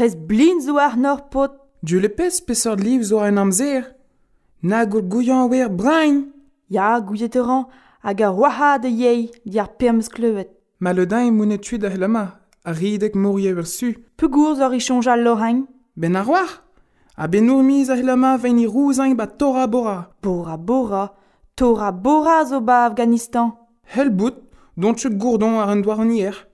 Trez blin zo ar nor pot. Du lepez peseur de liv zo an amzer. Na gour gouian wer brain. Ya gouiet ran hag ar waha de yei di ar permes kleuet. Ma le dain moune tu da helama, a ridek mourier ur su. Pegourz ar ichonj al lorañ. Ben ar war A ben ur miz a helama vein i rouzañ ba Tora Bora. Bora Bora Tora Bora zo ba Afganistan. Hel bout, dont gourdon ar an hier.